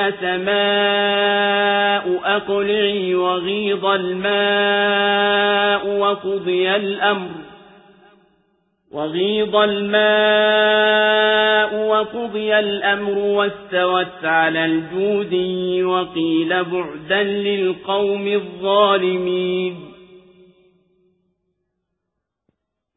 ويا سماء أقلعي وغيض الماء وقضي الأمر. وغيض الماء وقضي الأمر واستوت على الجود وقيل بعدا للقوم الظالمين.